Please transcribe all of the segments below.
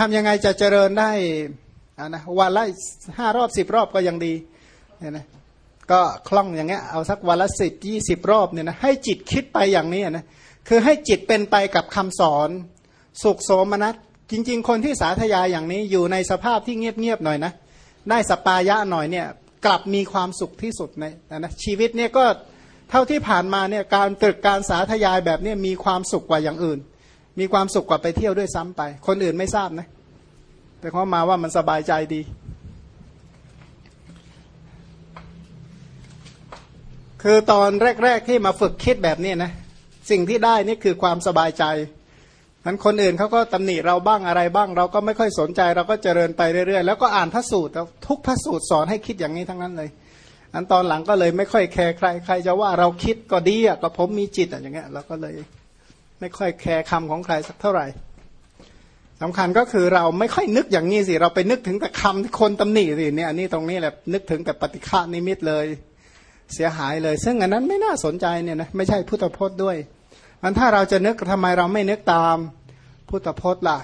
ทำยังไงจะเจริญได้อะนะวันละห้ารอบสิบรอบก็ยังดีเนี่ยนะก็คล่องอย่างเงี้ยเอาสักวันละสิบยี่สิบรอบเนี่ยนะให้จิตคิดไปอย่างนี้นะคือให้จิตเป็นไปกับคำสอน สุขโสมนัสจริง ๆ คนที่สาธยายอย่างนี้อยู่ในสภาพที่เงียบๆหน่อยนะได้สปายะหน่อยเนี่ยกลับมีความสุขที่สุดในนะชีวิตเนี่ยก็เท่าที่ผ่านมาเนี่ยการตรึกการสาธยายแบบนี้มีความสุขกว่าอย่างอื่น มีความสุขกว่าไปเที่ยวด้วยซ้ำไป คนอื่นไม่ทราบนะ แต่เขามาว่ามันสบายใจดี คือตอนแรก ๆที่มาฝึกคิดแบบนี้นะ สิ่งที่ได้นี่คือความสบายใจนั้นคนอื่นเขาก็ตำหนิเราบ้างอะไรบ้าง เราก็ไม่ค่อยสนใจเราก็เจริญไปเรื่อยๆ แล้วก็อ่านพระสูตรทุกพระสูตรสอนให้คิดอย่างนี้ทั้งนั้นเลยอันตอนหลังก็เลยไม่ค่อยแคร์ใคร ใครจะว่าเราคิดก็ดีอะก็ผมมีจิตอะอย่างเงี้ยเราก็เลย ไม่ค่อยแคร์คำของใครสักเท่าไหร่สำคัญก็คือเราไม่ค่อยนึกอย่างนี้สิ เราไปนึกถึงแต่คำที่คนตำหนิสิเนี่ยนนี้ตรงนี้แหละนึกถึงแต่ปฏิฆานิมิตเลยเสียหายเลย ซึ่งอันนั้นไม่น่าสนใจเนี่ยนะไม่ใช่พุทธพจน์ด้วยมันถ้าเราจะนึกทำไมเราไม่นึกตามพุทธพจน์ล่ะ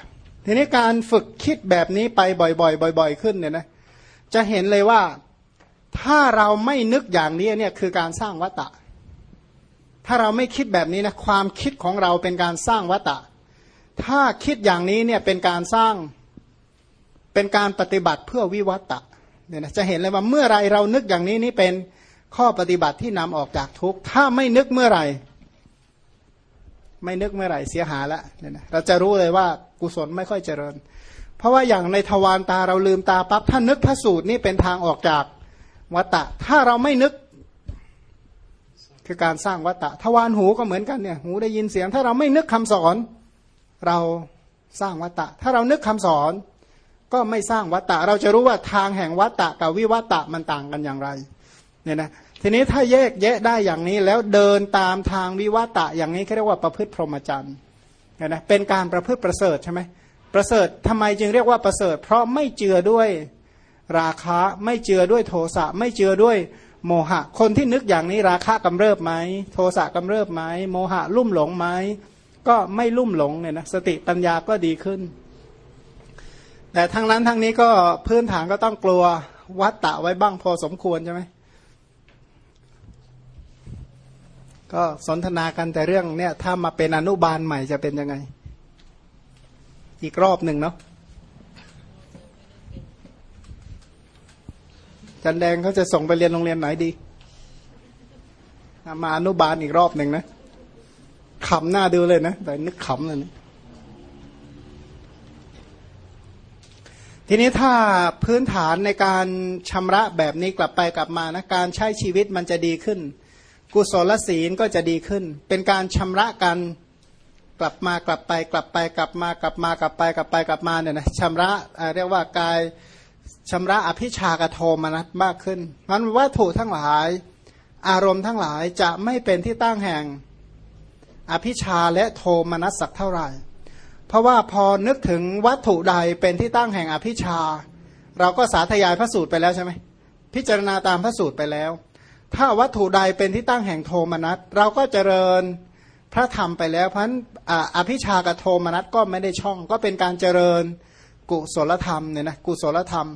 ทีนี้การฝึกคิดแบบนี้ไปบ่อยๆบ่อย ๆ ขึ้นเนี่ยนะจะเห็นเลยว่าถ้าเราไม่นึกอย่างนี้เนี่ยคือการสร้างวัตตะ ถ้าเราไม่คิดแบบนี้นะความคิดของเราเป็นการสร้างวัตตะ ถ้าคิดอย่างนี้เนี่ยเป็นการสร้างเป็นการปฏิบัติเพื่อวิวัตตะเนี่ยนะจะเห็นเลยว่าเมื่อไรเรานึกอย่างนี้นี่เป็นข้อปฏิบัติที่นำออกจากทุกข์ถ้าไม่นึกเมื่อไหร่ ไม่นึกเมื่อไหร่เสียหายละเนี่ยนะเราจะรู้เลยว่ากุศลไม่ค่อยเจริญ เพราะว่าอย่างในทวารตาเราลืมตาปั๊บถ้านึกพระสูตรนี่เป็นทางออกจากวัตตะ ถ้าเราไม่นึก คือการสร้างวัตตะทวารหูก็เหมือนกันเนี่ยหูได้ยินเสียง ถ้าเราไม่นึกคำสอน เราสร้างวัตตะ ถ้าเรานึกคำสอน ก็ไม่สร้างวัตตะ เราจะรู้ว่าทางแห่งวัตตะกับวิวัตตะมันต่างกันอย่างไรเนี่ยนะทีนี้ถ้าแยกแยะได้อย่างนี้แล้วเดินตามทางวิวัตะอย่างนี้เขาเรียกว่าประพฤติพรหมจรรย์เนี่ยนะเป็นการประพฤติประเสริฐใช่ไหมประเสริฐทำไมจึงเรียกว่าประเสริฐ เพราะไม่เจือด้วยราคะไม่เจือด้วยโทสะไม่เจือด้วย โมหะ คนที่นึกอย่างนี้ราคะกำเริบไหมโทสะกำเริบไหมโมหะลุ่มหลงไหมก็ไม่ลุ่มหลงเนี่ยนะสติปัญญาก็ดีขึ้น แต่ทั้งนั้นทั้งนี้ก็พื้นฐานก็ต้องกลัววัดตะไว้บ้างพอสมควรใช่ไหมก็สนทนากันแต่เรื่องเนี่ยถ้ามาเป็นอนุบาลใหม่จะเป็นยังไง อีกรอบหนึ่งเนาะ จันแดงเขาจะส่งไปเรียนโรงเรียนไหนดี มาอนุบาลอีกรอบหนึ่งนะขำหน้าดูเลยนะ แต่นึกขำเลยนะทีนี้ถ้าพื้นฐานในการชำระแบบนี้กลับไปกลับมานะการใช้ชีวิตมันจะดีขึ้น กุศลศีลก็จะดีขึ้น เป็นการชำระกันกลับมากลับไปกลับไปกลับมากลับมากลับไปกลับไปกลับมาเนี่ยนะชำระเรียกว่ากาย ชำระอภิชากโทมนัสมากขึ้นมันวัตถุทั้งหลาย อารมณ์ทั้งหลายจะไม่เป็นที่ตั้งแห่งอภิชาและโทมนัสสักเท่าไหร่ เพราะว่าพอนึกถึงวัตถุใดเป็นที่ตั้งแห่งอภิชา เราก็สาธยายพระสูตรไปแล้วใช่ไหมพิจารณาตามพระสูตรไปแล้ว ถ้าวัตถุใดเป็นที่ตั้งแห่งโทมนัสเราก็เจริญพระธรรมไปแล้วเพราะนั้นอภิชากับโทมนัสก็ไม่ได้ช่องก็เป็นการเจริญ กุศลธรรมเนี่ยนะกุศลธรรม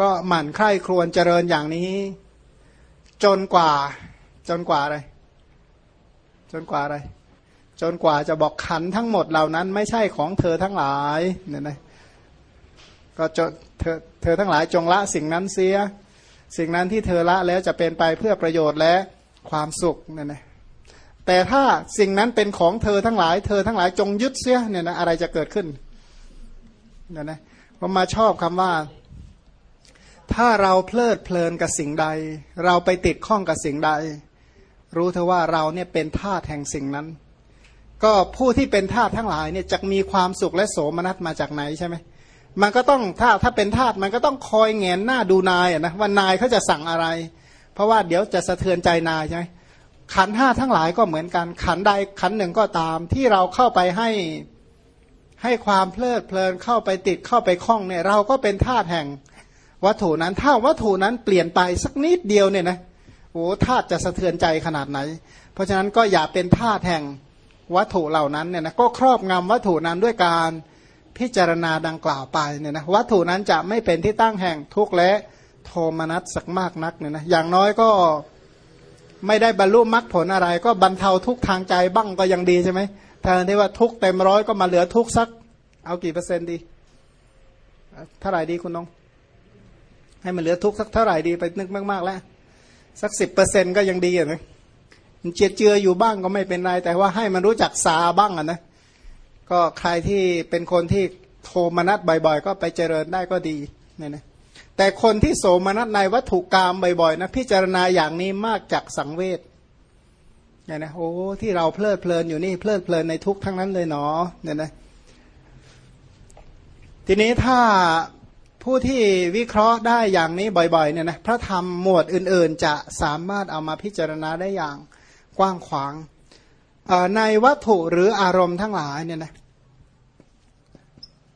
ก็หมั่นใคร่ครวญเจริญอย่างนี้ จนกว่า จนกว่าอะไร จนกว่าอะไร จนกว่าจะบอกขันทั้งหมดเหล่านั้น ไม่ใช่ของเธอทั้งหลายเนี่ยนะก็จเธอเธอทั้งหลายจงละสิ่งนั้นเสีย สิ่งนั้นที่เธอละแล้วจะเป็นไปเพื่อประโยชน์และความสุขเนี่ยนะแต่ถ้าสิ่งนั้นเป็นของเธอทั้งหลาย เธอทั้งหลายจงยึดเสียเนี่ยนะอะไรจะเกิดขึ้น นี่ยนะผมมาชอบคำว่า ถ้าเราเพลิดเพลินกับสิ่งใด เราไปติดข้องกับสิ่งใด รู้เธอะว่าเราเนี่ยเป็นท่าแห่งสิ่งนั้น ก็ผู้ที่เป็นท่าทั้งหลายเนี่ยจะมีความสุขและโสมนัสมาจากไหนใช่ไหมมันก็ต้องถ้าถ้าเป็นทาสมันก็ต้องคอยแงนหน้าดูนายนะว่านายเขาจะสั่งอะไร เพราะว่าเดี๋ยวจะสะเทือนใจนายใช่ไหมขันห้าทั้งหลายก็เหมือนกัน ขันใดขันหนึ่งก็ตาม ที่เราเข้าไปให้ ให้ความเพลิดเพลินเข้าไปติดเข้าไปคล้องเนี่ยเราก็เป็นทาสแห่งวัตถุนั้นถ้าวัตถุนั้นเปลี่ยนไปสักนิดเดียวเนี่ยนะโอ้ธาตุจะสะเทือนใจขนาดไหน เพราะฉะนั้นก็อย่าเป็นทาสแห่งวัตถุเหล่านั้นเนี่ยนะก็ครอบงำวัตถุนั้นด้วยการพิจารณาดังกล่าวไปเนี่ยนะวัตถุนั้นจะไม่เป็นที่ตั้งแห่งทุกข์และโทมนัสสักมากนักเนี่ยนะอย่างน้อยก็ไม่ได้บรรลุมรรคผลอะไร ก็บรรเทาทุกทางใจบ้างก็ยังดีใช่ไหม แทนที่ว่าทุกเต็มร้อยก็มาเหลือทุกสัก เอากี่เปอร์เซ็นต์ดี เท่าไหร่ดีคุณน้อง ให้มันเหลือทุกสักเท่าไหร่ดีไปนึกมาก ๆ แล้ว สักสิบเปอร์เซ็นก็ยังดีอะนะมันเจียเจืออยู่บ้างก็ไม่เป็นไร แต่ว่าให้มันรู้จักซาบ้างอะนะ ก็ใครที่เป็นคนที่โทมนัสบ่อย ๆ ก็ไปเจริญได้ก็ดีเนี่ยนะแต่คนที่โสมนัสในวัตถุกรรมบ่อยๆนะพิจารณาอย่างนี้มากจากสังเวช เนี่ยนะโอ้ที่เราเพลิดเพลินอยู่นี่เพลิดเพลินในทุกทั้งนั้นเลยเนาะเนี่ยนะทีนี้ถ้าผู้ที่วิเคราะห์ได้อย่างนี้บ่อยๆเนี่ยนะพระธรรมหมวดอื่น ๆ จะสามารถเอามาพิจารณาได้อย่างกว้างขวางในวัตถุหรืออารมณ์ทั้งหลายเนี่ยนะ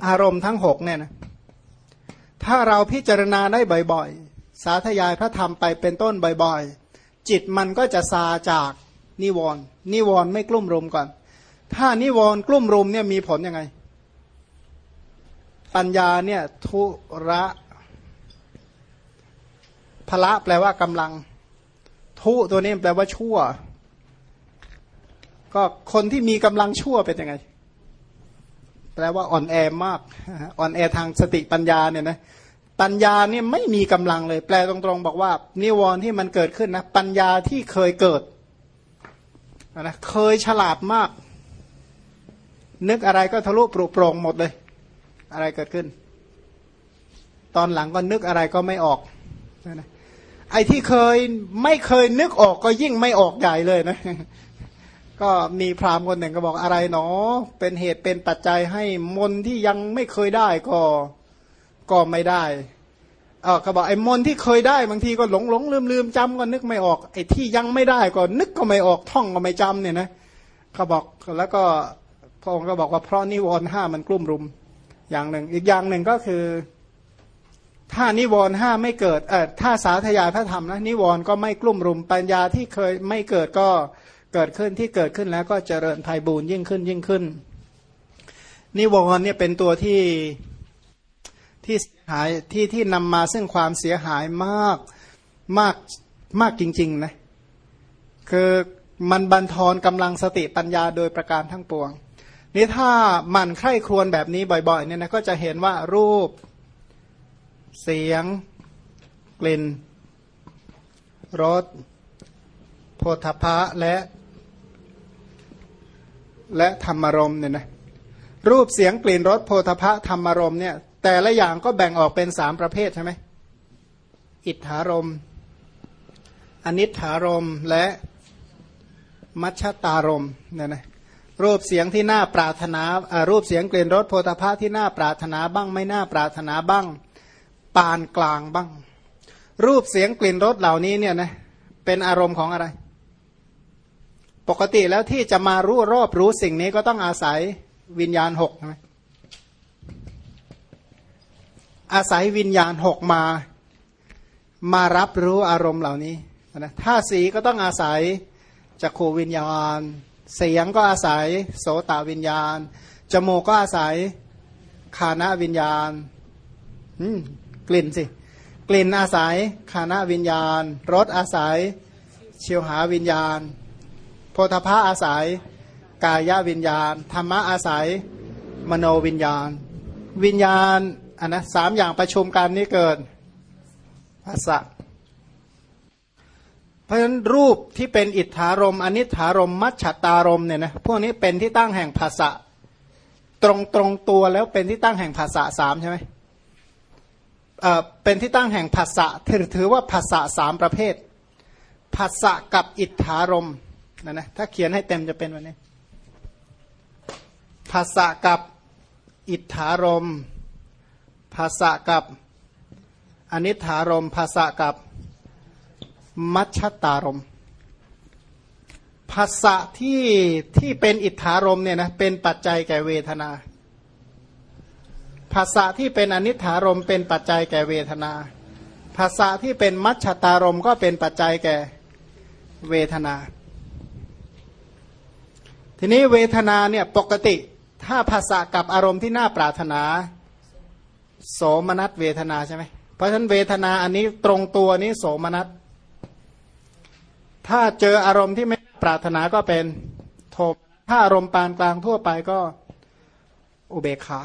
อารมณ์ทั้งหกเนี่ยนะถ้าเราพิจารณาได้บ่อยๆ สาธยายพระธรรมไปเป็นต้นบ่อยๆ จิตมันก็จะซาจาก นิวรณ์นิวรณ์ไม่กลุ่มรุมก่อน ถ้านิวรณ์กลุ่มรุมเนี่ยมีผลยังไง ปัญญาเนี่ยทุระพละแปลว่ากำลัง ทุตัวนี้แปลว่าชั่ว ก็คนที่มีกำลังชั่วเป็นยังไง แปลว่าอ่อนแอมากอ่อนแอทางสติปัญญาเนี่ยนะปัญญาเนี่ยไม่มีกำลังเลย แปลตรงๆ บอกว่า นิวรณ์ที่มันเกิดขึ้นนะ ปัญญาที่เคยเกิด นะเคยฉลาดมาก นึกอะไรก็ทะลุปลุกโปร่งหมดเลย อะไรเกิดขึ้น ตอนหลังก็นึกอะไรก็ไม่ออกนะไอ้ที่เคยไม่เคยนึกออกก็ยิ่งไม่ออกใหญ่เลยนะ ก็มีพราหมณ์คนหนึ่งก็บอกอะไรเนาะเป็นเหตุเป็นปัจจัยให้มนที่ยังไม่เคยได้ก็ก็ไม่ได้ เออเขาบอกไอ้มนที่เคยได้บางทีก็หลงหลงลืมลืมจำก็นึกไม่ออกไอ้ที่ยังไม่ได้ก็นึกก็ไม่ออกท่องก็ไม่จำเนี่ยนะเขาบอกแล้วก็พระองค์ก็บอกว่าเพราะนิวรณ์ห้ามันกลุ่มรุมอย่างหนึ่ง อีกอย่างหนึ่งก็คือ ถ้านิวรณ์ห้าไม่เกิดเออถ้าสาธยายพระธรรมนะนิวรณ์ก็ไม่กลุ่มรุมปัญญาที่เคยไม่เกิดก็เกิดขึ้นที่เกิดขึ้นแล้วก็เจริญภัยบูญยิ่งขึ้นยิ่งขึ้น นิวรณ์เนี่ยเป็นตัวที่ ที่หายที่ที่นำมาซึ่งความเสียหายมากมากมากจริง ๆ นะ คือมันบันทอนกำลังสติปัญญาโดยประการทั้งปวง นี่ถ้ามันใคร่ครวญแบบนี้บ่อย ๆ เนี่ยนะก็จะเห็นว่ารูป เสียง กลิ่นรสโพธพะและ และธรรมรมเนี่ยนะรูปเสียงกลิ่นรสโพธพะธรรมรมเนี่ย แต่ละอย่างก็แบ่งออกเป็นสามประเภทใช่ไหมอิทธารม อนิถารม และมัชชตารมเนี่ยนะรูปเสียงที่น่าปรารถนารูปเสียงกลิ่นรสโพธพะที่น่าปรารถนาบ้าง ไม่น่าปรารถนาบ้าง ปานกลางบ้าง รูปเสียงกลิ่นรสเหล่านี้เนี่ยนะเป็นอารมณ์ของอะไร ปกติแล้วที่จะมารู้รอบรู้สิ่งนี้ก็ต้องอาศัยวิญญาณหกใช่ไหม อาศัยวิญญาณหกมา มารับรู้อารมณ์เหล่านี้นะถ้าสีก็ต้องอาศัยจักขูวิญญาณ เสียงก็อาศัยโสตวิญญาณ จมูกก็อาศัยคานาวิญญาณกลิ่นสิ กลิ่นอาศัยคานาวิญญาณ รสอาศัยเชียวหาวิญญาณ โพธพะอาศัย กายวิญญาณ ธรรมะอาศัย มโนวิญญาณ วิญญาณ อันนะสามอย่างประชุมกันนี้เกิดภาษะเพราะฉะนั้นรูปที่เป็นอิทธารมอนิถารม มัชฉตารมเนี่ยนะพวกนี้เป็นที่ตั้งแห่งภาษะตรงตรงตัวแล้วเป็นที่ตั้งแห่งภาษะสามใช่ไหมเอ่อเป็นที่ตั้งแห่งภาษะถือถือว่าภาษะสามประเภทภาษะกับอิทธารมนะนะถ้าเขียนให้เต็มจะเป็นวันนี้ภาษะกับอิทธารม ภาษะกับอนิถารมภาษะกับมัชตารมภาษะที่ที่เป็นอิทธารมเนี่ยนะเป็นปัจจัยแก่เวทนาภาษะที่เป็นอนิถารมเป็นปัจจัยแก่เวทนาภาษะที่เป็นมัชตารมก็เป็นปัจจัยแก่เวทนา ทีนี้เวทนาเนี่ยปกติถ้าภาษากับอารมณ์ที่น่าปรารถนา โสมนัสเวทนาใช่ไหมเพราะฉะนั้นเวทนาอันนี้ตรงตัวนี้โสมนัสถ้าเจออารมณ์ที่ไม่ปรารถนาก็เป็นโทมถ้าอารมณ์ปานกลางทั่วไปก็อุเบกขา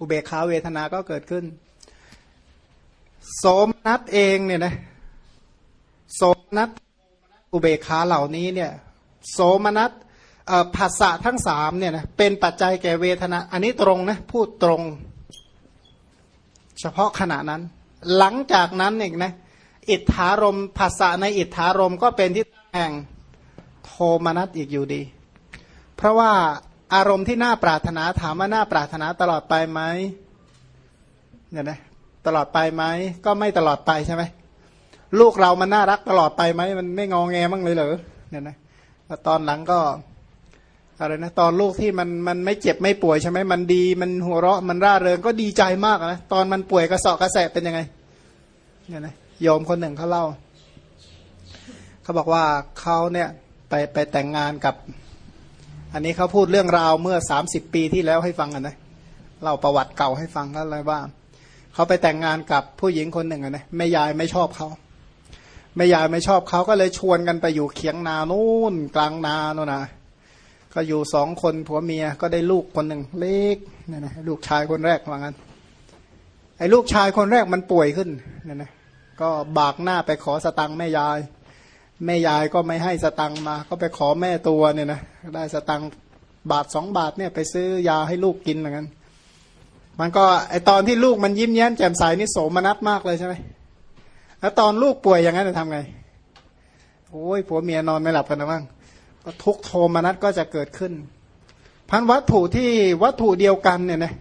อุเบกขาเวทนาก็เกิดขึ้น โสมนัสเองเนี่ยนะโสมนัสอุเบกขาเหล่านี้เนี่ยโสมนัสภาษะทั้งสามเนี่ยนะเป็นปัจจัยแก่เวทนา อันนี้ตรงนะพูดตรง เฉพาะขณะนั้น หลังจากนั้นเองนะอิทธารมภาษะในอิทธารมก็เป็นที่แห่งโทมนัสอีกอยู่ดี เพราะว่าอารมณ์ที่น่าปรารถนาถามว่าน่าปรารถนาตลอดไปไหมเนี่ยนะตลอดไปไหมก็ไม่ตลอดไปใช่ไหมลูกเรามันน่ารักตลอดไปไหมมันไม่งองแงมั้งเลยเหรอเนี่ยนะตอนหลังก็ อะไรนะตอนลูกที่มันมันไม่เจ็บไม่ป่วยใช่ไหมมันดี มันหัวเราะมันร่าเริงก็ดีใจมากนะตอนมันป่วยกระสอบกระแสเป็นยังไงเนี่ยนะโยมคนหนึ่งเขาเล่าเขาบอกว่าเขาเนี่ยไปไปแต่งงานกับ อันนี้เขาพูดเรื่องราวเมื่อสามสิบปีที่แล้วให้ฟังกันนะเล่าประวัติเก่าให้ฟังแล้วอะไรว่าเขาไปแต่งงานกับผู้หญิงคนหนึ่งนะแม่ยายไม่ชอบเขาแม่ยายไม่ชอบเขาก็เลยชวนกันไปอยู่เคียงนานู่นกลางนาโน่นนะ ก็อยู่สองคนผัวเมียก็ได้ลูกคนหนึ่งเล็กนี่นะลูกชายคนแรกว่างั้นไอ้ลูกชายคนแรกมันป่วยขึ้นนี่นะก็บากหน้าไปขอสตังค์แม่ยาย แม่ยายก็ไม่ให้สตังค์มา ก็ไปขอแม่ตัวเนี่ยนะได้สตังค์บาทสองบาทเนี่ยไปซื้อยาให้ลูกกินเหมือนกันมันก็ไอตอนที่ลูกมันยิ้มแย้มแจ่มใสนี่โสมนัสมากเลยใช่ไหมแล้วตอนลูกป่วยอย่างนั้นจะทำไงโอ้ยผัวเมียนอนไม่หลับกันนะบ้าง ทุกโทมนัสก็จะเกิดขึ้น พันวัตถุที่วัตถุเดียวกันเนี่ยนะ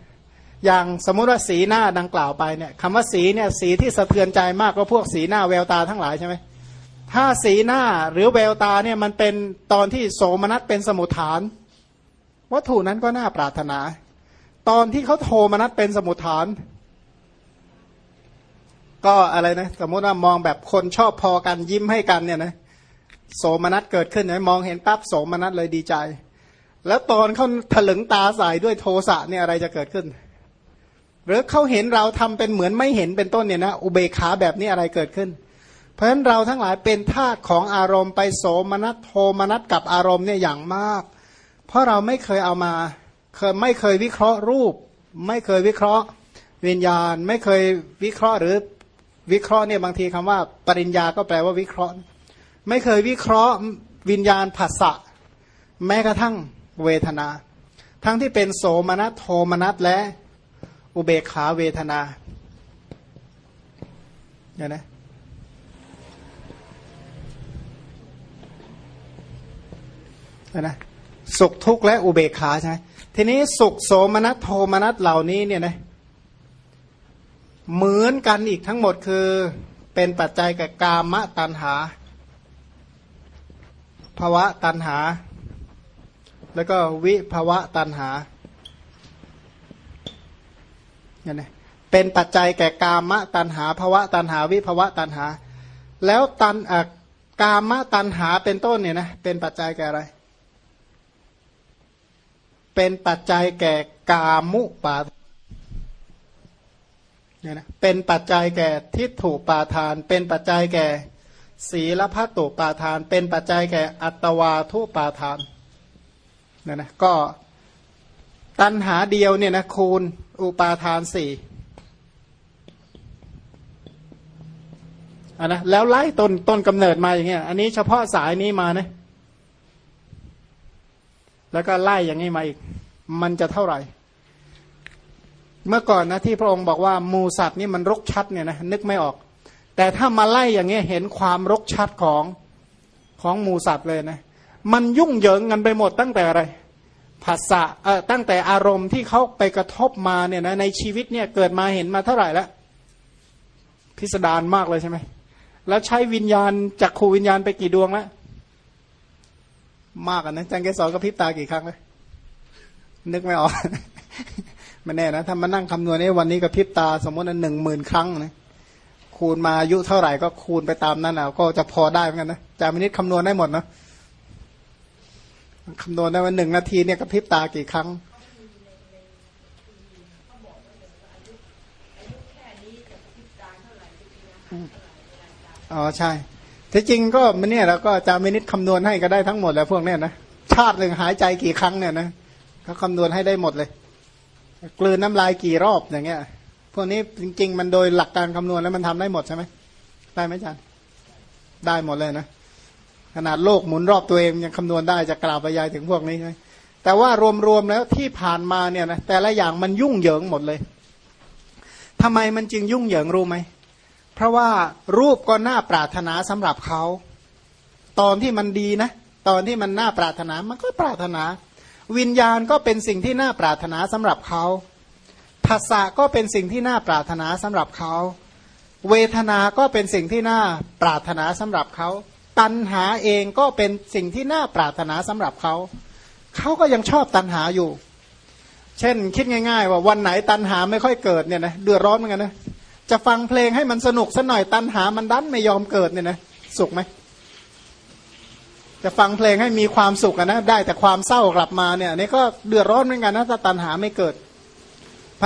อย่างสมมุติว่าสีหน้าดังกล่าวไปเนี่ยคำว่าสีเนี่ยสีที่สะเทือนใจมากก็พวกสีหน้าแววตาทั้งหลายใช่ไหมถ้าสีหน้าหรือแววตาเนี่ยมันเป็นตอนที่โสมนัสเป็นสมุทฐาน วัตถุนั้นก็น่าปรารถนา ตอนที่เขาโทมนัสเป็นสมุทฐาน ก็อะไรนะสมมติว่ามองแบบคนชอบพอกันยิ้มให้กันเนี่ยนะ โสมนัสเกิดขึ้นไหมมองเห็นปั๊บโสมนัสเลยดีใจ แล้วตอนเขาถลึงตาใส่ด้วยโทสะเนี่ยอะไรจะเกิดขึ้น หรือเขาเห็นเราทำเป็นเหมือนไม่เห็นเป็นต้นเนี่ยนะอุเบกขาแบบนี้อะไรเกิดขึ้น เพราะฉะนั้นเราทั้งหลายเป็นธาตุของอารมณ์ไปโสมนัสโทมนัสกับอารมณ์เนี่ยอย่างมาก เพราะเราไม่เคยเอามาเคยไม่เคยวิเคราะห์รูป ไม่เคยวิเคราะห์วิญญาณ ไม่เคยวิเคราะห์หรือวิเคราะห์เนี่ยบางทีคำว่า ปริญญาก็แปลว่าวิเคราะห์ ไม่เคยวิเคราะห์วิญญาณผัสสะแม้กระทั่งเวทนา ทั้งที่เป็นโสมนัสโทมนัสและอุเบกขาเวทนาเนี่ยนะนะสุขทุกข์และอุเบกขาใช่ไหมทีนี้สุขโสมนัสโทมนัสเหล่านี้เนี่ยนะเหมือนกันอีกทั้งหมดคือเป็นปัจจัยกับกามตัณหา ภาวะตัณหา แล้วก็วิภาวะตัณหาเนี่ยนะเป็นปัจจัยแก่กามะตัณหาภวะตัณหาวิภวะตัณหา แล้วตันกามะตัณหาเป็นต้นเนี่ยนะเป็นปัจจัยแก่อะไร เป็นปัจจัยแก่กามุปาเนี่ยนะเป็นปัจจัยแก่ทิฏฐุปาทาน เป็นปัจจัยแก่ ศีลพัตตุปาทาน เป็นปัจจัยแก่อัตวาทุปาทานนี่ยนะก็ตัณหาเดียวเนี่ยนะคูณอุปาทานสี่อันนะแล้วไล่ต้นต้นกำเนิดมาอย่างเงี้ยอันนี้เฉพาะสายนี้มานะแล้วก็ไล่อย่างนี้มาอีก มันจะเท่าไหร่ เมื่อก่อนนะที่พระองค์บอกว่ามูสัตว์นี่มันรกชัดเนี่ยนะนึกไม่ออก แต่ถ้ามาไล่อย่างเงี้ยเห็นความรกชัดของของมูสัตว์เลยนะ มันยุ่งเหยิงกันไปหมดตั้งแต่อะไรภาษะเอ่อตั้งแต่อารมณ์ที่เขาไปกระทบมาเนี่ยนะในชีวิตเนี่ยเกิดมาเห็นมาเท่าไหร่แล้วพิสดารมากเลยใช่ไหมแล้วใช้วิญญาณจากขูวิญญาณไปกี่ดวงแล้วมากอะนะจังเกสรก็พิบตากี่ครั้งเลยนึกไม่ออกไม่แน่นะถ้ามานั่งคำนวณในวันนี้ก็พิบตา สมมติหนึ่งหมื่นครั้งนะ คูณมาอายุเท่าไหร่ก็คูณไปตามนั้นอะก็จะพอได้เหมือนกันนะจามินิตคำนวณได้หมดนะคำนวณได้ว่าหนึ่งนาทีเนี่ยกระพริบตากี่ครั้งอ๋อใช่ที่จริงก็มันเนี่ยเราก็จะมินิตคำนวณให้ก็ได้ทั้งหมดแหล้วพวกเนี้ยนะชาติหนึ่งหายใจกี่ครั้งเนี่ยนะเขาคำนวณให้ได้หมดเลย กลืนน้ำลายกี่รอบอย่างเงี้ย พวกนี้จริงๆ มันโดยหลักการคำนวณแล้วมันทำได้หมดใช่ไหมได้ไหมอาจารย์ได้หมดเลยนะขนาดโลกหมุนรอบตัวเองยังคำนวณได้จะกล่าวไปยายถึงพวกนี้ใช่ไหมแต่ว่ารวมๆแล้วที่ผ่านมาเนี่ยนะแต่ละอย่างมันยุ่งเหยิงหมดเลยทำไมมันจึงยุ่งเหยิงรู้ไหมเพราะว่ารูปก็น่าปรารถนาสำหรับเขา ตอนที่มันดีนะ ตอนที่มันน่าปรารถนามันก็ปรารถนา วิญญาณก็เป็นสิ่งที่น่าปรารถนาสำหรับเขา ภาษาก็เป็นสิ่งที่น่าปรารถนาสำหรับเขา เวทนา ก็เป็นสิ่งที่น่าปรารถนาสำหรับเขา ตัณหาเองก็เป็นสิ่งที่น่าปรารถนาสำหรับเขา เขาก็ยังชอบตัณหาอยู่ เช่น คิดง่าย ๆ ว่าวันไหนตัณหาไม่ค่อยเกิดเนี่ยนะเดือดร้อนเหมือนกันนะ จะฟังเพลงให้มันสนุกสัหน่อยตันหามันดันไม่ยอมเกิดเนี่ยนะสุขไหมจะฟังเพลงให้มีความสุขนะได้แต่ความเศร้ากลับมาเนี่ยนี่ก็เดือดร้อนเหมือนกันนะถ้าตันหาไม่เกิด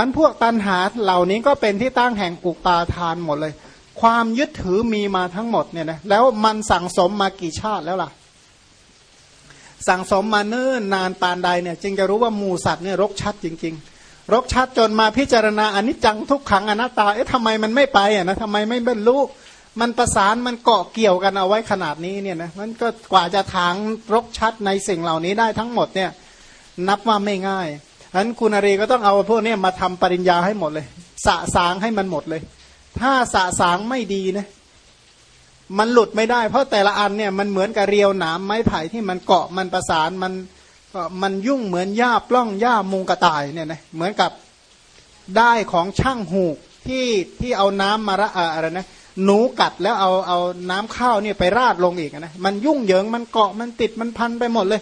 พันพวกตันหาเหล่านี้ก็เป็นที่ตั้งแห่งปุกตาทานหมดเลย ความยึดถือมีมาทั้งหมดเนี่ยนะแล้วมันสั่งสมมากี่ชาติแล้วล่ะ สั่งสมมาเนิ่นนานปานใดเนี่ย จึงจะรู้ว่ามูสัตว์เนี่ยรกชัดจริง ๆ รกชัดจนมาพิจารณาอนิจจังทุกขังอนัตตาเอ๊ะทำไมมันไม่ไปอะนะทำไมไม่บรรลุมันประสานมันเกาะเกี่ยวกันเอาไว้ขนาดนี้เนี่ยนะมันก็กว่าจะถางรกชัดในสิ่งเหล่านี้ได้ทั้งหมดเนี่ย นับว่าไม่ง่าย ฉะนั้นคุณอารีก็ต้องเอาพวกนี้มาทำปริญญาให้หมดเลย สะสางให้มันหมดเลย ถ้าสะสางไม่ดีนะมันหลุดไม่ได้ เพราะแต่ละอันเนี่ยมันเหมือนกับเรียวหนามไม้ไผ่ที่มันเกาะมันประสานมันมันยุ่งเหมือนหญ้าปล้องหญ้ามุงกระต่ายเนี่ยนะเหมือนกับได้ของช่างหูกที่ที่เอาน้ำมาระอะไรนะหนูกัดแล้วเอาเอาน้ำข้าวเนี่ยไปราดลงอีกนะมันยุ่งเหยิงมันเกาะมันติดมันพันไปหมดเลย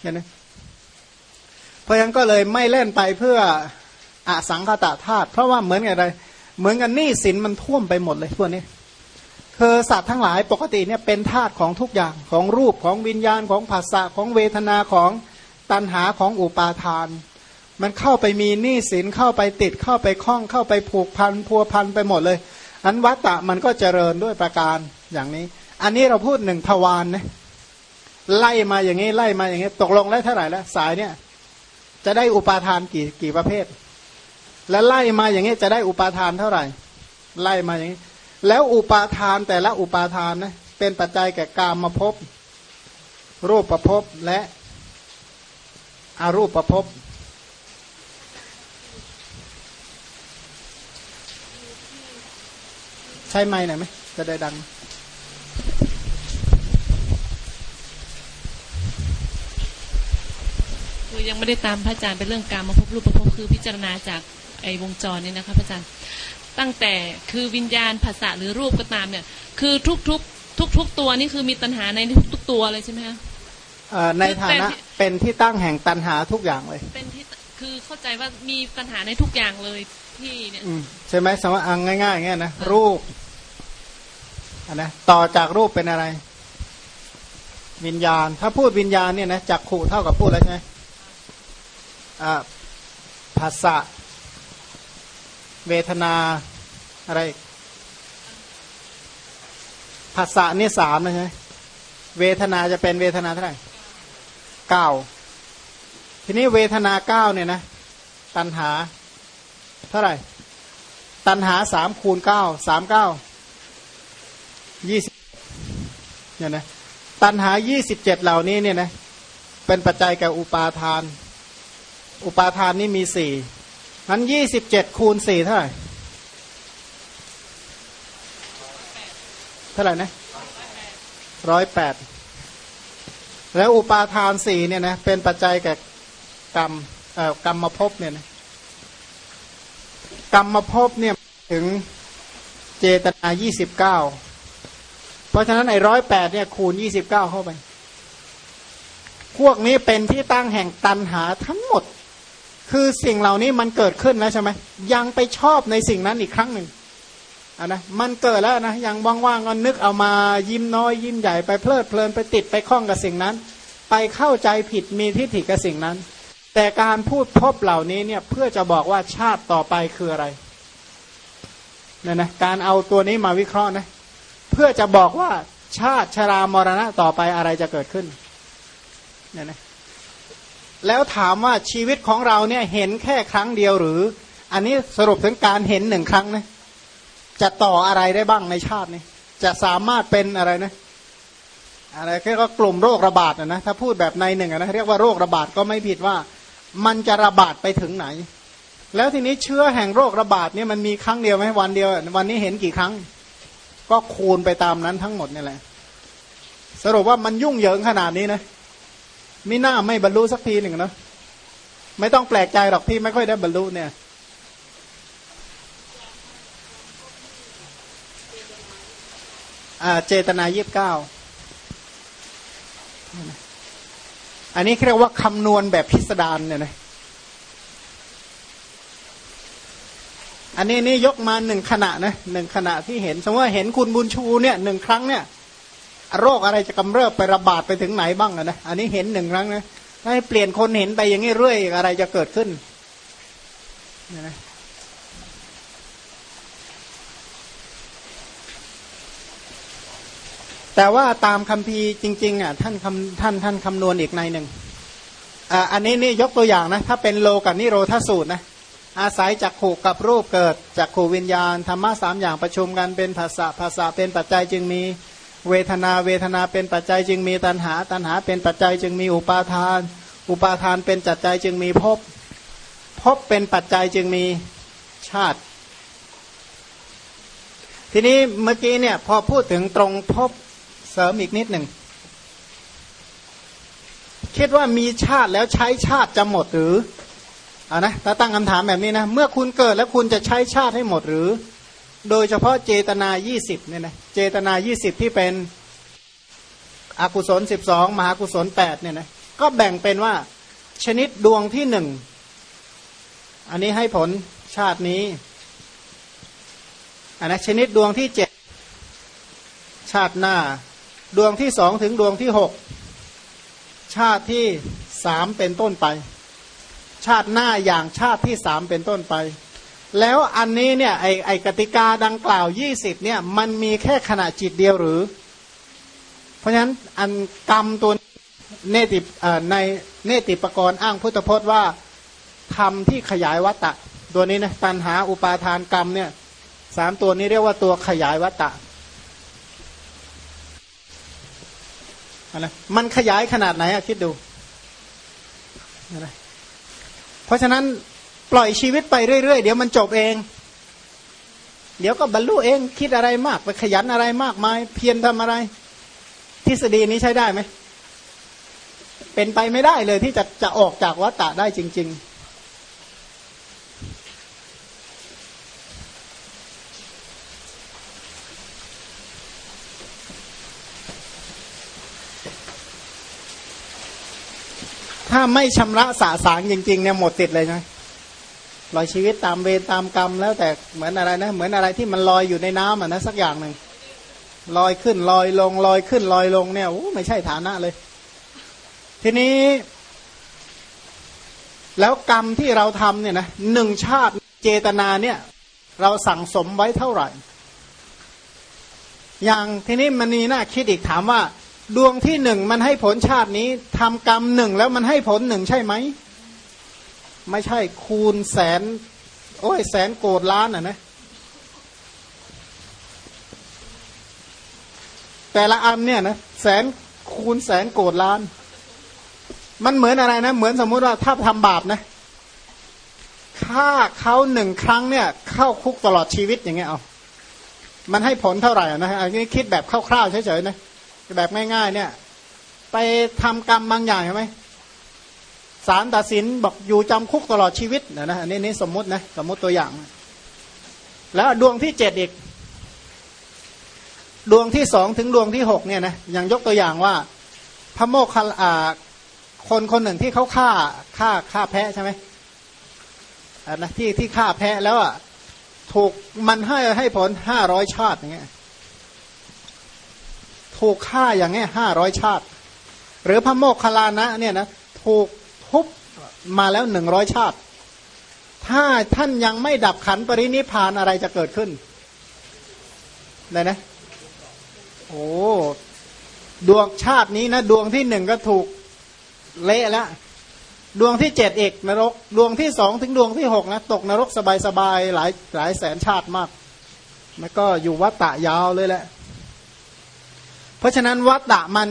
เห็นไหม เพราะฉะนั้นก็เลยไม่เล่นไปเพื่ออสังคตะธาตุเพราะว่าเหมือนอะไรเหมือนกันหนี่สินมันท่วมไปหมดเลยพวกนี้คือสัตว์ทั้งหลายปกติเนี่ยเป็นธาตุของทุกอย่างของรูปของวิญญาณของภาษาของเวทนาของตันหาของอุปาทาน มันเข้าไปมีหนี้สินเข้าไปติดเข้าไปคล้องเข้าไปผูกพันพัวพันไปหมดเลย อันวัตตะมันก็เจริญด้วยประการอย่างนี้ อันนี้เราพูดหนึ่งทวารนะไล่มาอย่างนี้ไล่มาอย่างนี้ ตกลงแล้วเท่าไหร่แล้วสายเนี่ย จะได้อุปาทานกี่กี่ประเภท และไล่มาอย่างนี้จะได้อุปาทานเท่าไหร่ ไล่มาอย่างนี้ แล้วอุปาทานแต่ละอุปาทานนะเป็นปัจจัยแก่กามมาพบรูปประพบและอารูปประพบใช่ไหมหน่อยไหมจะได้ดัง คือยังไม่ได้ตามพระอาจารย์เป็นเรื่องการมาพบรูปประพบคือพิจารณาจากไอ้วงจรนี่นะคะพระอาจารย์ตั้งแต่คือวิญญาณภาษาหรือรูปก็ตามเนี่ย คือทุกทุกทุกทุกตัวนี่คือมีตัณหาในทุกตัวเลยใช่ไหมคะในฐานะเป็นที่ตั้งแห่งตันหาทุกอย่างเลยเป็นที่คือเข้าใจว่ามีปัญหาในทุกอย่างเลยที่เนี่ยใช่ไหมสมมติอังง่ายๆอย่างเงี้ยนะรูปอันนะต่อจากรูปเป็นอะไร วิญญาณ ถ้าพูดวิญญาณเนี่ยนะจักขู่เท่ากับพูดแล้วใช่ไหมอ่า ภาษะเวทนาอะไรภาษานี่สามนะใช่เวทนาจะเป็นเวทนาเท่าไหร่เก้าทีนี้เวทนาเก้าเนี่ยนะตันหาเท่าไหร่ ตันหาสามคูณเก้าสามเก้ายี่สิบเนี่ยนะตันหายี่สิบเจ็ดเหล่านี้เนี่ยนะเป็นปัจจัยแก่อุปาทาน อุปาทานนี่มีสี่นั้นยี่สิบเจ็ดคูณสี่เท่าไหร่ เท่าไหร่นะร้อยแปดแล้วอุปาทานสี่เนี่ยนะเป็นปัจจัยแก่กรรมเอ่อกรรมมาพบเนี่ยนะกรรมมาพบเนี่ยถึงเจตนายี่สิบเก้าเพราะฉะนั้นไอ้ร้อยแปดเนี่ยคูณยี่สิบเก้าเข้าไป พวกนี้เป็นที่ตั้งแห่งตันหาทั้งหมด คือสิ่งเหล่านี้มันเกิดขึ้นแล้วใช่ไหมยังไปชอบในสิ่งนั้นอีกครั้งหนึ่งอะนะมันเกิดแล้วนะยังว่างๆก็นึกเอามายิ้มน้อยยิ้มใหญ่ไปเพลิดเพลินไปติดไปคล้องกับสิ่งนั้น ไปเข้าใจผิดมีทิฏฐิกับสิ่งนั้น แต่การพูดพบเหล่านี้เนี่ยเพื่อจะบอกว่าชาติต่อไปคืออะไรเนี่ยนะการเอาตัวนี้มาวิเคราะห์นะเพื่อจะบอกว่าชาติชรามรณะต่อไปอะไรจะเกิดขึ้นเนี่ยนะ แล้วถามว่าชีวิตของเราเนี่ยเห็นแค่ครั้งเดียวหรือ อันนี้สรุปถึงการเห็นหนึ่งครั้งนะจะต่ออะไรได้บ้างในชาตินี้ จะสามารถเป็นอะไรนะอะไรแค่ก็กลุ่มโรคระบาดนะนะถ้าพูดแบบในหนึ่งนะเรียกว่าโรคระบาดก็ไม่ผิดว่า มันจะระบาดไปถึงไหน แล้วทีนี้เชื้อแห่งโรคระบาดเนี่ยมันมีครั้งเดียวไหมวันเดียว วันนี้เห็นกี่ครั้ง ก็คูณไปตามนั้นทั้งหมดนี่แหละสรุปว่ามันยุ่งเหยิงขนาดนี้นะ มิหน้าไม่บรรลุสักทีหนึ่งนะไม่ต้องแปลกใจหรอกที่ไม่ค่อยได้บรรลุเนี่ย เจตนายีิบเก้า อันนี้เรียกว่าคำนวณแบบพิสดารเนี่ยนะอันนี้นี่ยกมาหนึ่งขณะนะหนึ่งขณะที่เห็น สมมติว่าเห็นคุณบุญชูเนี่ยหนึ่งครั้งเนี่ย โรคอะไรจะกำเริบไประบาดไปถึงไหนบ้างนะอันนี้เห็นหนึ่งครั้งนะถ้าให้เปลี่ยนคนเห็นไปอย่างนี้เรื่อยอะไรจะเกิดขึ้นนะแต่ว่าตามคำพีจริงๆอะท่านคำท่านท่านคำนวณอีกในหนึ่งอ่าอันนี้นี่ยกตัวอย่างนะ ถ้าเป็นโลกับนิโรธสูตรนะอาศัยจากขู่กับรูปเกิดจากขู่วิญญาณธรรมะสามอย่างประชุมกันเป็นภาษาภาษาเป็นปัจจัยจึงมี เวทนาเวทนาเป็นปัจจัยจึงมีตัณหา ตัณหาเป็นปัจจัยจึงมีอุปาทาน อุปาทานเป็นปัจจัยจึงมีภพภพเป็นปัจจัยจึงมีชาติ ทีนี้เมื่อกี้เนี่ยพอพูดถึงตรงภพเสริมอีกนิดหนึ่งคิดว่ามีชาติแล้วใช้ชาติจะหมดหรือเอานะถ้าตั้งคำถามแบบนี้นะ เมื่อคุณเกิดแล้วคุณจะใช้ชาติให้หมดหรือ โดยเฉพาะเจตนา 20เนี่ยนะเจตนา 20 ที่เป็นอกุศล 12 มหากุศล8เนี่ยนะก็แบ่งเป็นว่าชนิดดวงที่หนึ่งอันนี้ให้ผลชาตินี้อันนะชนิดดวงที่เจ็ดชาติหน้า ดวงที่สองถึงดวงที่หกชาติที่สามเป็นต้นไป ชาติหน้าอย่างชาติที่สามเป็นต้นไป แล้วอันนี้เนี่ยไอไอกติกาดังกล่าวยี่สิบเนี่ยมันมีแค่ขณะจิตเดียวหรือ เพราะฉะนั้นอันกรรมตัวเนติในเนติปกรณ์อ้างพุทธพจน์ว่าทำที่ขยายวัตตะ ตัวนี้นะตันหาอุปาทานกรรมเนี่ยสามตัวนี้เรียกว่าตัวขยายวัตตะนะมันขยายขนาดไหนอะคิดดูนะเพราะฉะนั้น ปล่อยชีวิตไปเรื่อยๆ เดี๋ยวมันจบเอง เดี๋ยวก็บรรลุเองคิดอะไรมาก ไปขยันอะไรมากมาย เพียรทำอะไร ทฤษฎีนี้ใช้ได้ไหม เป็นไปไม่ได้เลยที่จะจะออกจากวัฏฏะได้จริง ๆถ้าไม่ชำระสาสางจริงๆเนี่ยหมดติดเลยใช่ ลอยชีวิตตามเวรตามกรรม แล้วแต่เหมือนอะไรนะ เหมือนอะไรที่มันลอยอยู่ในน้ำอะนะสักอย่างหนึ่งลอยขึ้นลอยลงลอยขึ้นลอยลงเนี่ยโอ้ไม่ใช่ฐานะเลย ทีนี้ แล้วกรรมที่เราทำเนี่ยนะหนึ่งชาติเจตนาเนี่ย เราสั่งสมไว้เท่าไหร่ อย่างทีนี้มันนีน่าคิดอีกถามว่า ดวงที่หนึ่งมันให้ผลชาตินี้ทำกรรมหนึ่งแล้วมันให้ผลหนึ่งใช่ไหม ไม่ใช่คูณแสน โอ้ยแสนโกดล้านอะนะแต่ละอันเนี่ยนะแสนคูณแสนโกดล้าน มันเหมือนอะไรนะ เหมือนสมมุติว่าถ้าทำบาปนะฆ่าเขาหนึ่งครั้งเนี่ย เข้าคุกตลอดชีวิตอย่างเงี้ยเอามันให้ผลเท่าไหร่นะอันนี้คิดแบบคร่าวๆเฉยๆนะแบบง่ายๆเนี่ย ไปทำกรรมบางอย่างใช่ไหม ศาลตัดสินบอกอยู่จำคุกตลอดชีวิตนะนะอันนี้นี่สมมตินะสมมติตัวอย่าง แล้วดวงที่เจ็ดอีก ดวงที่สองถึงดวงที่หกเนี่ยนะอย่างยกตัวอย่างว่า พระโมคคัลอาคนคนหนึ่งที่เขาฆ่าฆ่าฆ่าแพะใช่ไหมอันนะที่ที่ฆ่าแพะแล้วอะถูกมันให้ให้ผลห้าร้อยชาติอย่างเงี้ยถูกฆ่าอย่างนี้ยห้าร้อยชาติ หรือพระโมคคัลลานะเนี่ยนะถูก ทุบมาแล้วหนึ่งร้อยชาติ ถ้าท่านยังไม่ดับขันปรินิพานอะไรจะเกิดขึ้นเลยนะ โอ้ดวงชาตินี้นะดวงที่หนึ่งก็ถูกเละแล้วดวงที่เจ็ดเอกนรก ดวงที่สองถึงดวงที่หกนะ ตกนรกสบายๆหลายหลายแสนชาติมากแล้วก็อยู่วัฏฏะยาวเลยแหละ เพราะฉะนั้นวัฏฏะมัน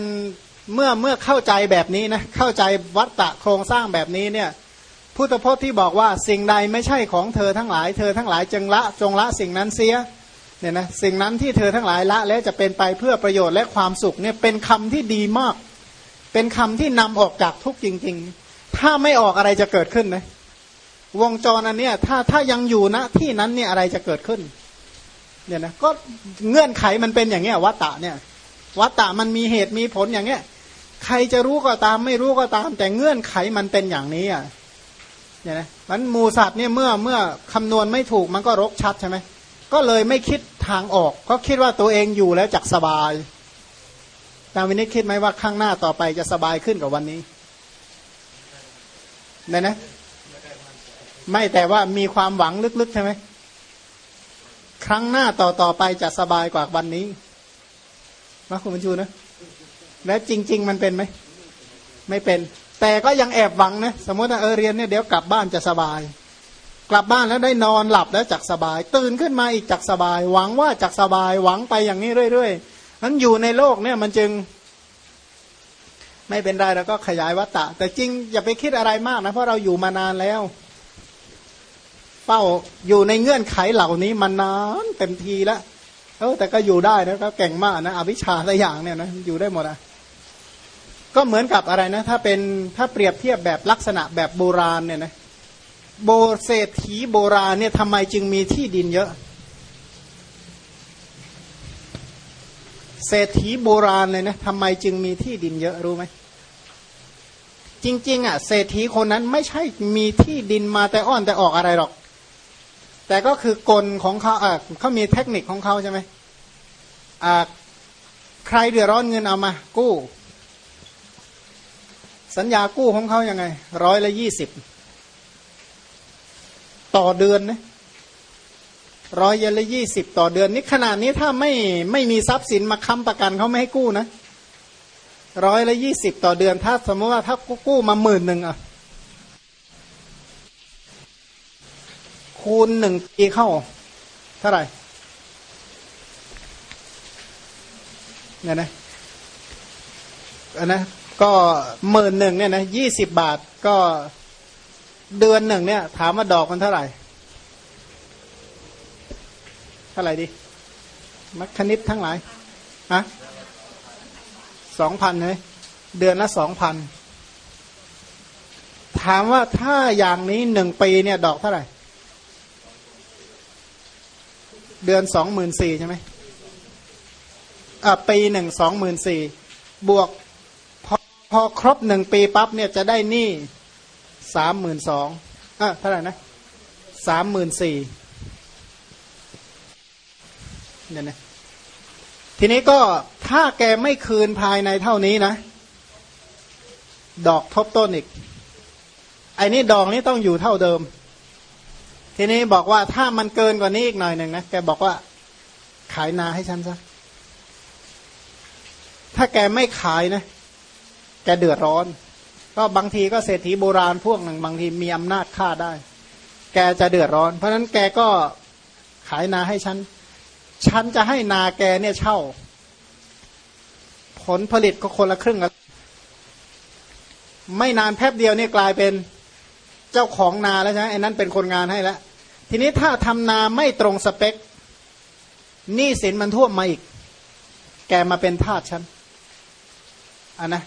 เมื่อเมื่อเข้าใจแบบนี้นะเข้าใจวัฏฏะโครงสร้างแบบนี้เนี่ยพุทธพจน์ที่บอกว่าสิ่งใดไม่ใช่ของเธอทั้งหลาย เธอทั้งหลายจงละจงละสิ่งนั้นเสียเนี่ยนะสิ่งนั้นที่เธอทั้งหลายละแล้วจะเป็นไปเพื่อประโยชน์และความสุขเนี่ยเป็นคำที่ดีมาก เป็นคำที่นำออกจากทุกจริง ๆ ถ้าไม่ออกอะไรจะเกิดขึ้นนะวงจรอันเนี้ยถ้าถ้ายังอยู่ณที่นั้นเนี่ยอะไรจะเกิดขึ้นเนี่ยนะก็เงื่อนไขมันเป็นอย่างเงี้ยวัตตะเนี่ยวัตตะมันมีเหตุมีผลอย่างเงี้ย ใครจะรู้ก็ตามไม่รู้ก็ตาม แต่เงื่อนไขมันเป็นอย่างนี้อะเนี่ยนะมันมูสัตว์เนี่ยเมื่อเมื่อคำนวณไม่ถูกมันก็รกชัดใช่ไหมก็เลยไม่คิดทางออก ก็คิดว่าตัวเองอยู่แล้วจักสบายตาวินิจคิดไหมว่าข้างหน้าต่อไปจะสบายขึ้นกว่าวันนี้เนี่ยนะ ไม่แต่ว่ามีความหวังลึกๆใช่ไหมครั้งหน้าต่อต่อไปจะสบายกว่าวันนี้มาคุณบรรชูนะ และจริง ๆ มันเป็นไหม ไม่เป็น แต่ก็ยังแอบหวังนะ สมมติว่าเออเรียนเนี่ยเดี๋ยวกลับบ้านจะสบาย กลับบ้านแล้วได้นอนหลับแล้วจักสบาย ตื่นขึ้นมาอีกจักสบาย หวังว่าจักสบายหวังไปอย่างนี้เรื่อยๆนั้นอยู่ในโลกเนี่ยมันจึง ไม่เป็นไรแล้วก็ขยายวัตตะ แต่จริงอย่าไปคิดอะไรมากนะเพราะเราอยู่มานานแล้ว เป้าอยู่ในเงื่อนไขเหล่านี้มานานเต็มทีแล้วเออแต่ก็อยู่ได้นะก็เก่งมากนะอวิชชาอะไรอย่างเนี่ยนะอยู่ได้หมดอะ ก็เหมือนกับอะไรนะ ถ้าเป็นถ้าเปรียบเทียบแบบลักษณะแบบโบราณเนี่ยนะโบเศรษฐีโบราณเนี่ยทำไมจึงมีที่ดินเยอะ เศรษฐีโบราณเลยนะทำไมจึงมีที่ดินเยอะรู้ไหมจริง ๆ อะ เศรษฐีคนนั้นไม่ใช่มีที่ดินมาแต่อ้อนแต่ออกอะไรหรอก แต่ก็คือกลของเขาอ่าเขามีเทคนิคของเขาใช่ไหมอ่าใครเดือดร้อนเงินเอามา กู้ สัญญากู้ของเขายังไง ร้อยละยี่สิบ ต่อเดือนนะร้อยยละยี่สิบต่อเดือนนี่ขนาดนี้ถ้าไม่ไม่มีทรัพย์สินมาค้ำประกันเขาไม่ให้กู้นะร้อยละยี่สิบต่อเดือน ถ้าสมมติว่าถ้ากู้มาหมื่นหนึ่งอะ คูณหนึ่งปีเข้า เท่าไหร่เนี่ยนะอันนะ ก็หมื่นหนึ่งเนี่ยนะยี่สิบบาทก็เดือนหนึ่งเนี่ย ถามว่าดอกมันเท่าไหร่ เท่าไหร่ดี มัคคณิตทั้งหลายฮะสองพันเลยเดือนละสองพันถามว่าถ้าอย่างนี้หนึ่งปีเนี่ย ดอกเท่าไหร่ เดือนสองหมื่นสี่ใช่ไหมอ่าปีหนึ่งสองหมื่นสี่บวก พอครบหนึ่งปีปั๊บเนี่ยจะได้หนี้สามหมื่นสองอะเท่าไหร่นะสามหมื่นสี่เนี่ยนะทีนี้ก็ถ้าแกไม่คืนภายในเท่านี้นะ ดอกทบต้นอีกไอ้นี่ดอกนี้ต้องอยู่เท่าเดิม ทีนี้บอกว่าถ้ามันเกินกว่านี้อีกหน่อยหนึ่งนะแกบอกว่า ขายนาให้ฉันซะถ้าแกไม่ขายนะ แกเดือดร้อน ก็บางทีก็เศรษฐีโบราณพวกหนึ่งบางทีมีอำนาจฆ่าได้ แกจะเดือดร้อน เพราะฉะนั้นแกก็ขายนาให้ฉัน ฉันจะให้นาแกเนี่ยเช่า ผลผลิตก็คนละครึ่งกันไม่นานแป๊บเดียวเนี่ยกลายเป็นเจ้าของนาแล้วใช่ไหมไอ้นั้นเป็นคนงานให้แล้ว ทีนี้ถ้าทำนาไม่ตรงสเปคหนี้สินมันท่วมมาอีก แกมาเป็นทาสฉันอันนะ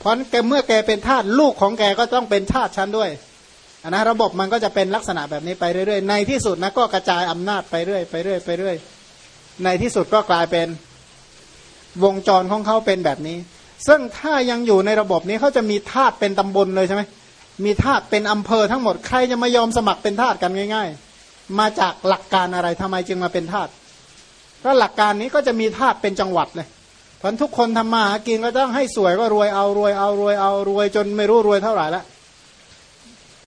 เพราะแกเมื่อแกเป็นทาสลูกของแกก็ต้องเป็นทาสฉันด้วยนนะระบบมันก็จะเป็นลักษณะแบบนี้ไปเรื่อยๆ ในที่สุดนะก็กระจายอำนาจไปเรื่อยไปเรื่อยไปเรื่อยในที่สุดก็กลายเป็นวงจรของเขาเป็นแบบนี้ ซึ่งถ้ายังอยู่ในระบบนี้เขาจะมีทาสเป็นตำบลเลยใช่ไหมมีทาสเป็นอำเภอทั้งหมดใครจะมายอมสมัครเป็นทาสกันง่าย ๆ มาจากหลักการอะไรทำไมจึงมาเป็นธาตุก็หลักการนี้ก็จะมีธาตเป็นจังหวัดเลย พราะทุกคนทำมาหากินก็ต้องให้สวยก็รวยเอารวยเอารวยเอารวยจนไม่รู้รวยเท่าไหร่ละ